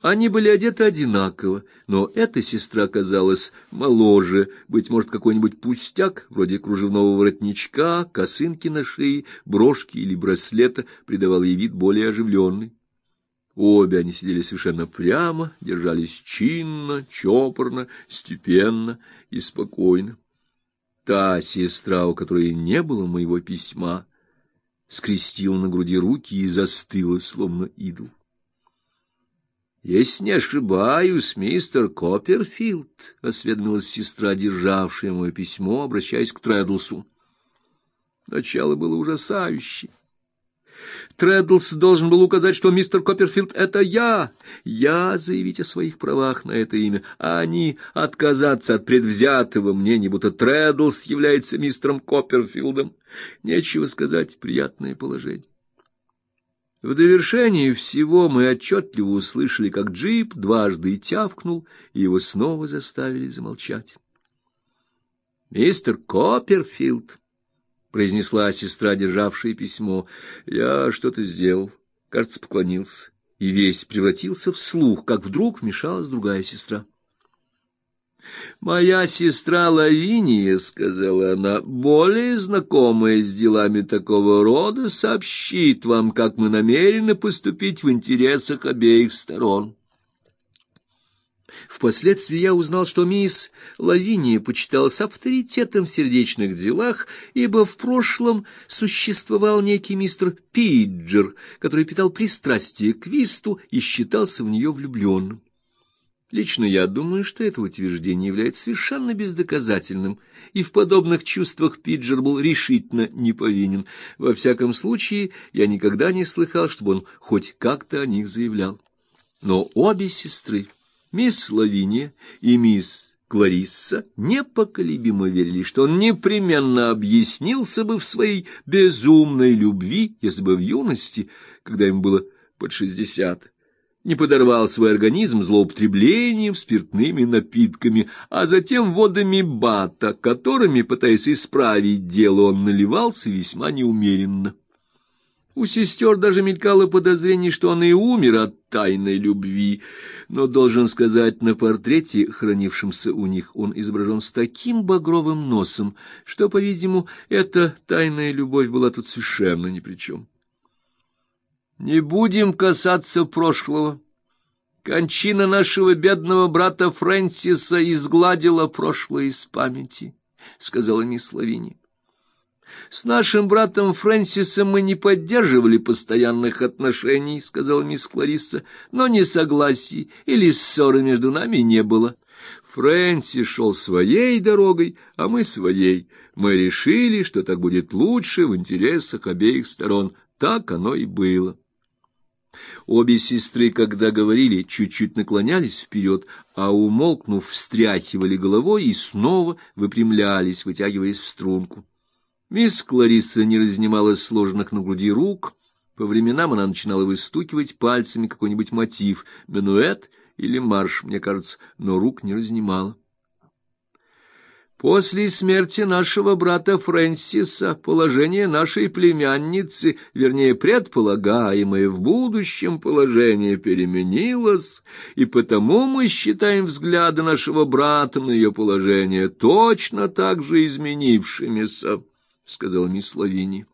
Они были одеты одинаково, но эта сестра казалась моложе, быть может, какой-нибудь пустяк, вроде кружевного воротничка, косынки на шее, брошки или браслета, придавал ей вид более оживленный. Обе они сидели совершенно прямо, держались чинно, чопорно, степенно и спокойно. Та сестра, у которой не было моего письма, скрестила на груди руки и застыла, словно идол. Если не ошибаюсь, мистер Копперфилд, осведомилась сестра, державшая мое письмо, обращаясь к Тредлсу. Начало было ужасающее. Тредлс должен был указать, что мистер Копперфилд — это я. Я заявить о своих правах на это имя, а они отказаться от предвзятого мнения, будто Тредлс является мистером Копперфилдом. Нечего сказать, приятное положение. В довершение всего мы отчетливо услышали, как джип дважды тявкнул, и его снова заставили замолчать. «Мистер Копперфилд», — произнесла сестра, державшая письмо, — «я что-то сделал, кажется, поклонился, и весь превратился в слух, как вдруг вмешалась другая сестра». Моя сестра Лавиния, сказала она, более знакомая с делами такого рода, сообщит вам, как мы намерены поступить в интересах обеих сторон. Впоследствии я узнал, что мисс Лавиния почиталась авторитетом в сердечных делах, ибо в прошлом существовал некий мистер Пиджер, который питал пристрастие к висту и считался в нее влюбленным. Лично я думаю, что это утверждение является совершенно бездоказательным, и в подобных чувствах Пиджер был решительно не повинен. Во всяком случае, я никогда не слыхал, чтобы он хоть как-то о них заявлял. Но обе сестры, мисс Лавиния и мисс Кларисса, непоколебимо верили, что он непременно объяснился бы в своей безумной любви, если бы в юности, когда им было под шестьдесят, не подорвал свой организм злоупотреблением спиртными напитками, а затем водами бата, которыми, пытаясь исправить дело, он наливался весьма неумеренно. У сестер даже мелькало подозрение, что он и умер от тайной любви, но, должен сказать, на портрете, хранившемся у них, он изображен с таким багровым носом, что, по-видимому, эта тайная любовь была тут совершенно ни при чем. Не будем касаться прошлого. Кончина нашего бедного брата Фрэнсиса изгладила прошлое из памяти, сказала мисс Лавини. С нашим братом Фрэнсисом мы не поддерживали постоянных отношений, сказала мисс Кларисса, но несогласий или ссоры между нами не было. Фрэнсис шел своей дорогой, а мы своей. Мы решили, что так будет лучше в интересах обеих сторон. Так оно и было. Обе сестры, когда говорили, чуть-чуть наклонялись вперед, а умолкнув, встряхивали головой и снова выпрямлялись, вытягиваясь в струнку. Мисс Кларисса не разнимала сложенных на груди рук, по временам она начинала выстукивать пальцами какой-нибудь мотив, минуэт или марш, мне кажется, но рук не разнимала. После смерти нашего брата Фрэнсиса положение нашей племянницы, вернее, предполагаемое в будущем положение переменилось, и потому мы считаем взгляды нашего брата на ее положение точно так же изменившимися, — сказала мисс Лавини.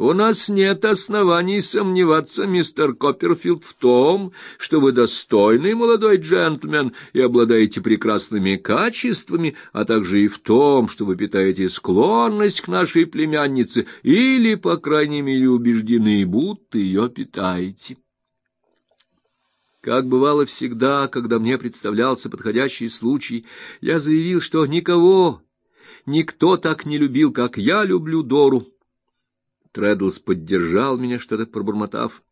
У нас нет оснований сомневаться, мистер Копперфилд, в том, что вы достойный молодой джентльмен и обладаете прекрасными качествами, а также и в том, что вы питаете склонность к нашей племяннице или, по крайней мере, убеждены, будто ее питаете. Как бывало всегда, когда мне представлялся подходящий случай, я заявил, что никого, никто так не любил, как я люблю Дору Трэддлс поддержал меня, что-то пробормотав.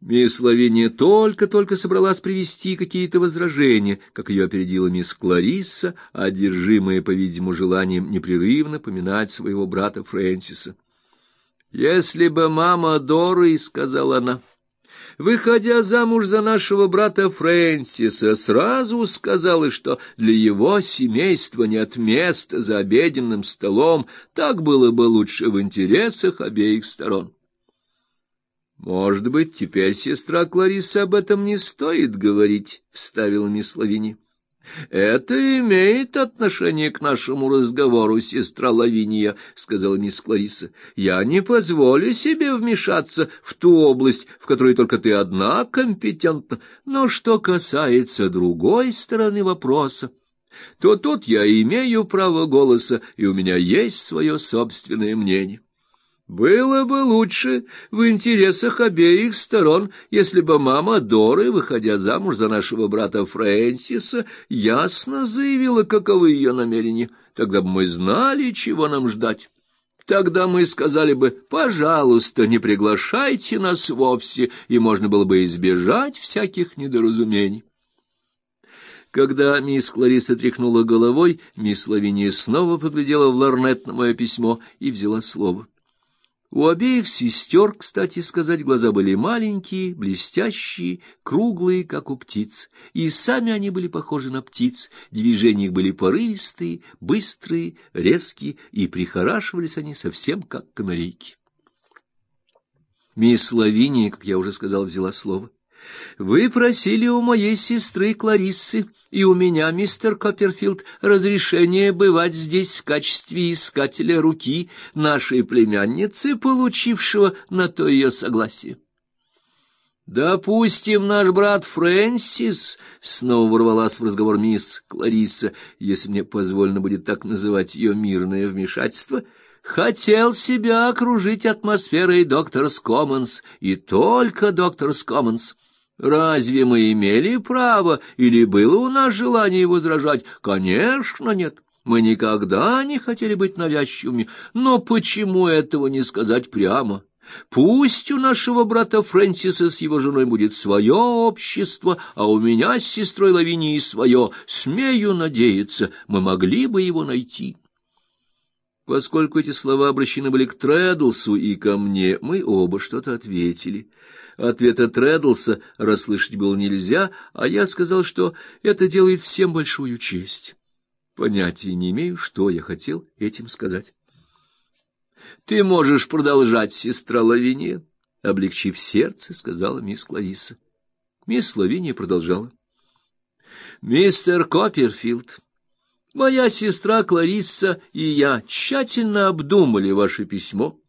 Мисс Лавиния только-только собралась привести какие-то возражения, как ее опередила мисс Кларисса, одержимая, по-видимому, желанием непрерывно поминать своего брата Фрэнсиса. «Если бы мама Доры, — сказала она, выходя замуж за нашего брата Фрэнсиса, сразу сказала, что для его семейства нет места за обеденным столом, так было бы лучше в интересах обеих сторон. Может быть, теперь сестра Клариса об этом не стоит говорить, — вставила мисс Лавини. — Это имеет отношение к нашему разговору, сестра Лавиния, — сказала мисс Клариса. — Я не позволю себе вмешаться в ту область, в которой только ты одна компетентна. Но что касается другой стороны вопроса, то тут я имею право голоса, и у меня есть свое собственное мнение. Было бы лучше в интересах обеих сторон, если бы мама Доры, выходя замуж за нашего брата Фрэнсиса, ясно заявила, каковы ее намерения. Тогда бы мы знали, чего нам ждать. Тогда мы сказали бы, пожалуйста, не приглашайте нас вовсе, и можно было бы избежать всяких недоразумений. Когда мисс Клариса тряхнула головой, мисс Лавиния снова поглядела в ларнет на мое письмо и взяла слово. У обеих сестер, кстати сказать, глаза были маленькие, блестящие, круглые, как у птиц, и сами они были похожи на птиц, движения их были порывистые, быстрые, резкие, и прихорашивались они совсем как канарейки. Мисс Лавиния, как я уже сказал, взяла слово. Вы просили у моей сестры Клариссы и у меня, мистер Копперфилд, разрешение бывать здесь в качестве искателя руки нашей племянницы, получившего на то ее согласие. «Допустим, наш брат Фрэнсис», — снова ворвалась в разговор мисс Клариса, если мне позволено будет так называть ее мирное вмешательство, — хотел себя окружить атмосферой доктор Скоммонс, и только доктор Скоммонс. Разве мы имели право или было у нас желание возражать? Конечно, нет. Мы никогда не хотели быть навязчивыми, но почему этого не сказать прямо? Пусть у нашего брата Фрэнсиса с его женой будет свое общество, а у меня с сестрой Лавинией свое. Смею надеяться, мы могли бы его найти. Поскольку эти слова обращены были к Трэдлсу и ко мне, мы оба что-то ответили. Ответа Трэдлса расслышать было нельзя, а я сказал, что это делает всем большую честь. Понятия не имею, что я хотел этим сказать. — Ты можешь продолжать, сестра Лавиния, — облегчив сердце, сказала мисс Клариса. Мисс Лавиния продолжала. — Мистер Копперфилд, Моя сестра Кларисса и я тщательно обдумали ваше письмо,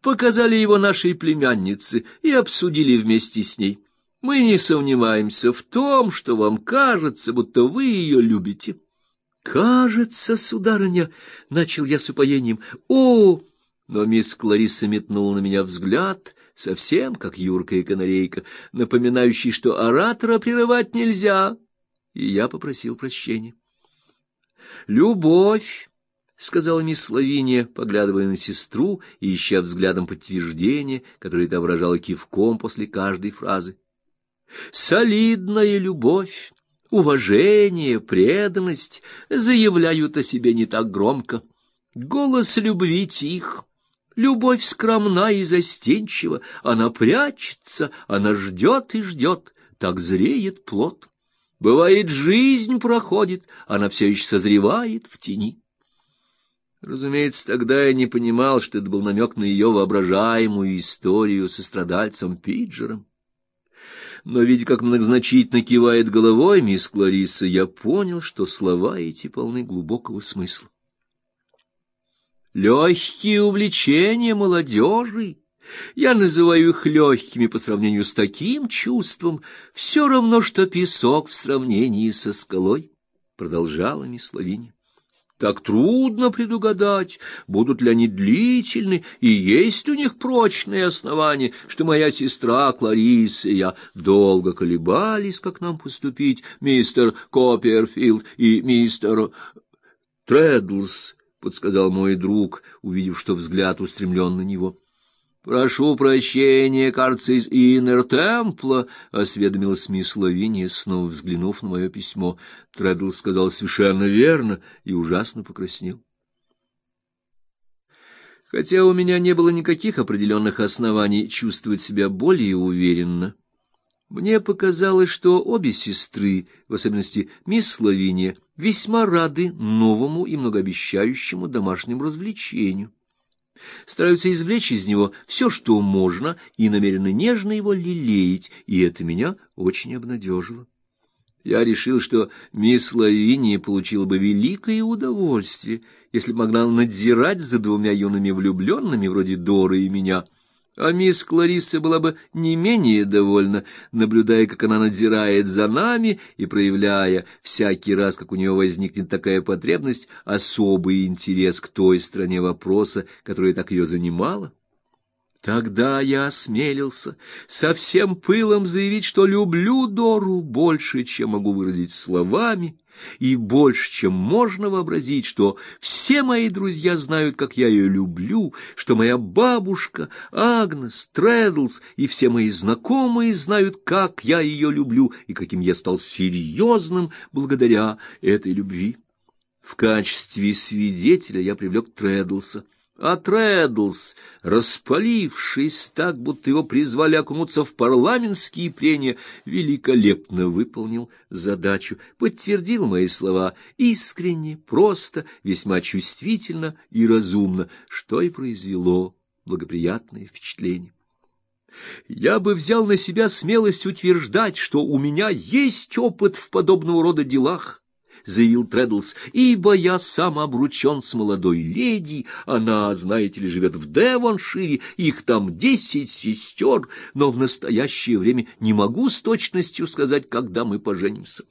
показали его нашей племяннице и обсудили вместе с ней. Мы не сомневаемся в том, что вам кажется, будто вы ее любите. Кажется, сударыня, начал я с упоением. О, но мисс Клариса метнула на меня взгляд, совсем как Юрка и канарейка, напоминающий, что оратора прерывать нельзя, и я попросил прощения. Любовь, сказала мисс Лавиния, поглядывая на сестру и ища взглядом подтверждение, которое та выражала кивком после каждой фразы. Солидная любовь, уважение, преданность заявляют о себе не так громко. Голос любви тих. Любовь скромна и застенчива, она прячется, она ждет и ждет, так зреет плод. Бывает, жизнь проходит, она все еще созревает в тени. Разумеется, тогда я не понимал, что это был намек на ее воображаемую историю со страдальцем Пиджером. Но, видя, как многозначительно кивает головой мисс Клариса, я понял, что слова эти полны глубокого смысла. Легкие увлечения молодежи я называю их легкими по сравнению с таким чувством, все равно, что песок в сравнении со скалой, — продолжала мисс Лавиния. Так трудно предугадать, будут ли они длительны, и есть у них прочные основания, что моя сестра Клариса и я долго колебались, как нам поступить, мистер Копперфилд и мистер Тредлс, — подсказал мой друг, увидев, что взгляд устремлен на него. Прошу прощения, кажется, из Иннер-Темпла, — осведомилась мисс Лавиния, снова взглянув на мое письмо. Треддл сказал совершенно верно и ужасно покраснел. Хотя у меня не было никаких определенных оснований чувствовать себя более уверенно, мне показалось, что обе сестры, в особенности мисс Лавиния, весьма рады новому и многообещающему домашнему развлечению. Стараются извлечь из него все, что можно, и намерены нежно его лелеять, и это меня очень обнадежило. Я решил, что мисс Лавиния получила бы великое удовольствие, если бы могла надзирать за двумя юными влюбленными, вроде Доры и меня — а мисс Кларисса была бы не менее довольна, наблюдая, как она надзирает за нами и проявляя всякий раз, как у нее возникнет такая потребность, особый интерес к той стороне вопроса, которая так ее занимала. Тогда я осмелился со всем пылом заявить, что люблю Дору больше, чем могу выразить словами, и больше, чем можно вообразить, что все мои друзья знают, как я ее люблю, что моя бабушка, Агнес, Трэдлс и все мои знакомые знают, как я ее люблю и каким я стал серьезным благодаря этой любви. В качестве свидетеля я привлек Трэдлса. А Трэддлс, распалившись так, будто его призвали окунуться в парламентские прения, великолепно выполнил задачу, подтвердил мои слова искренне, просто, весьма чувствительно и разумно, что и произвело благоприятное впечатление. Я бы взял на себя смелость утверждать, что у меня есть опыт в подобного рода делах, заявил Треддлс, — ибо я сам обручен с молодой леди, она, знаете ли, живет в Девоншире, их там десять сестер, но в настоящее время не могу с точностью сказать, когда мы поженимся.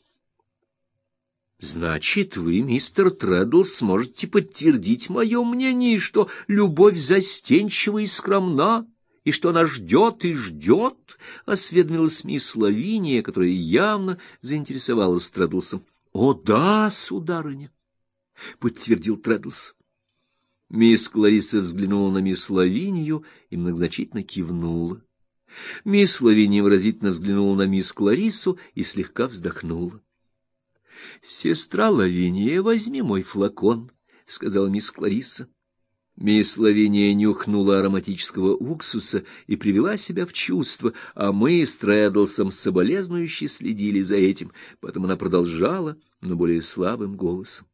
— Значит, вы, мистер Треддлс, сможете подтвердить мое мнение, что любовь застенчива и скромна, и что она ждет и ждет, — осведомилась мисс Лавиния, которая явно заинтересовалась Треддлсом. О, да, сударыня, подтвердил Треддлс. Мисс Клариса взглянула на мисс Лавинию и многозначительно кивнула. Мисс Лавиния выразительно взглянула на мисс Кларису и слегка вздохнула. Сестра Лавиния, возьми мой флакон, сказала мисс Клариса. Мисс Лавиния нюхнула ароматического уксуса и привела себя в чувство, а мы с Трэддлсом соболезнующе следили за этим. Потом она продолжала, но более слабым голосом.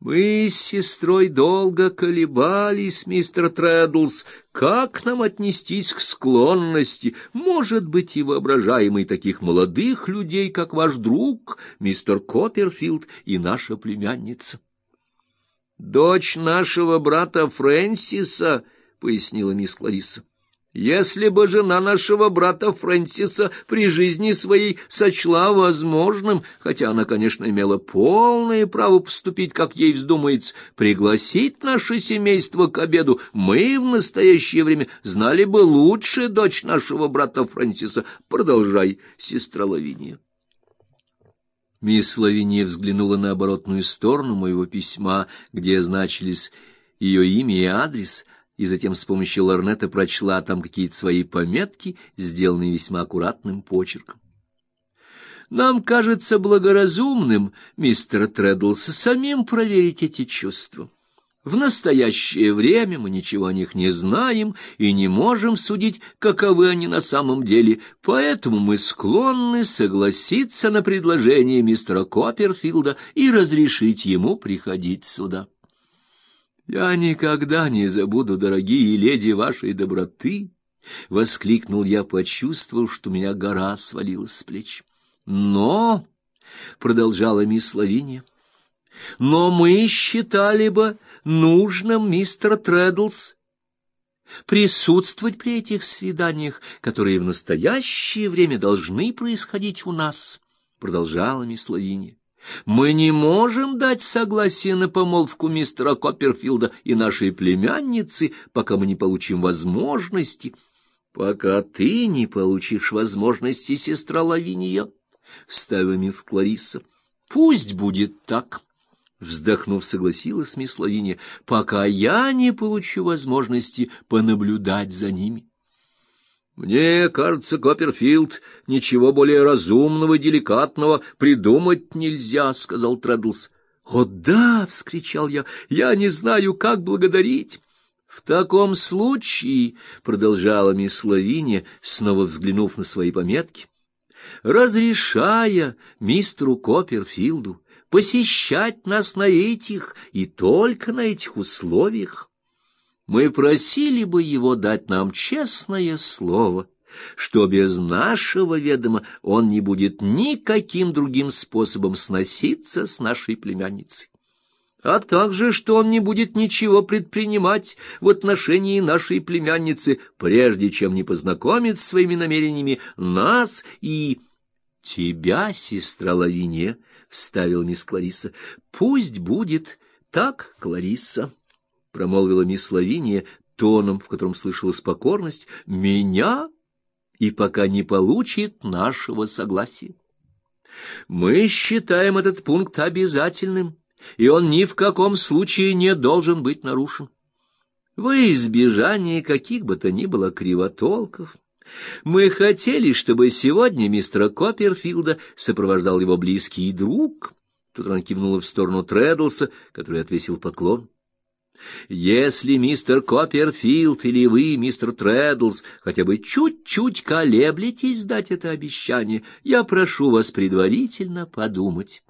Мы с сестрой долго колебались, мистер Трэддлс, как нам отнестись к склонности, может быть, и воображаемой таких молодых людей, как ваш друг, мистер Копперфилд и наша племянница. Дочь нашего брата Фрэнсиса, пояснила мисс Клариса. Если бы жена нашего брата Фрэнсиса при жизни своей сочла возможным, хотя она, конечно, имела полное право поступить, как ей вздумается, пригласить наше семейство к обеду, мы в настоящее время знали бы лучше дочь нашего брата Фрэнсиса. Продолжай, сестра Лавиния. Мисс Лавиния взглянула на оборотную сторону моего письма, где значились ее имя и адрес, и затем с помощью лорнета прочла там какие-то свои пометки, сделанные весьма аккуратным почерком. Нам кажется благоразумным, мистер Треддлс, самим проверить эти чувства. В настоящее время мы ничего о них не знаем и не можем судить, каковы они на самом деле, поэтому мы склонны согласиться на предложение мистера Копперфилда и разрешить ему приходить сюда. Я никогда не забуду, дорогие леди, вашей доброты, — воскликнул я, почувствовав, что меня гора свалилась с плеч. Но, — продолжала мисс Лавиния, — но мы считали бы нужным, мистер Треддлс, присутствовать при этих свиданиях, которые в настоящее время должны происходить у нас, — продолжала мисс Лавиния. Мы не можем дать согласие на помолвку мистера Копперфилда и нашей племянницы, пока мы не получим возможности. Пока ты не получишь возможности, сестра Лавиния, — вставила мисс Кларисса. Пусть будет так. Вздохнув, согласилась мисс Лавиния, пока я не получу возможности понаблюдать за ними. Мне кажется, Копперфилд, ничего более разумного и деликатного придумать нельзя, сказал Треддлс. О да, вскричал я. Я не знаю, как благодарить. В таком случае, продолжала мисс Лавиния, снова взглянув на свои пометки, разрешая мистеру Копперфилду посещать нас на этих и только на этих условиях, Мы просили бы его дать нам честное слово, что без нашего ведома он не будет никаким другим способом сноситься с нашей племянницей. А также, что он не будет ничего предпринимать в отношении нашей племянницы, прежде чем не познакомит своими намерениями нас и... — Тебя, сестра Лавиния, — вставила мисс Клариса. — Пусть будет так, Клариса, — промолвила мисс Лавиния тоном, в котором слышалась покорность, — меня и пока не получит нашего согласия. Мы считаем этот пункт обязательным, и он ни в каком случае не должен быть нарушен. Во избежание каких бы то ни было кривотолков, мы хотели, чтобы сегодня мистера Копперфилда сопровождал его близкий друг. Тут она кивнула в сторону Трэддлса, который отвесил поклон. Если мистер Копперфилд или вы, мистер Трэддлс, хотя бы чуть-чуть колеблетесь дать это обещание, я прошу вас предварительно подумать.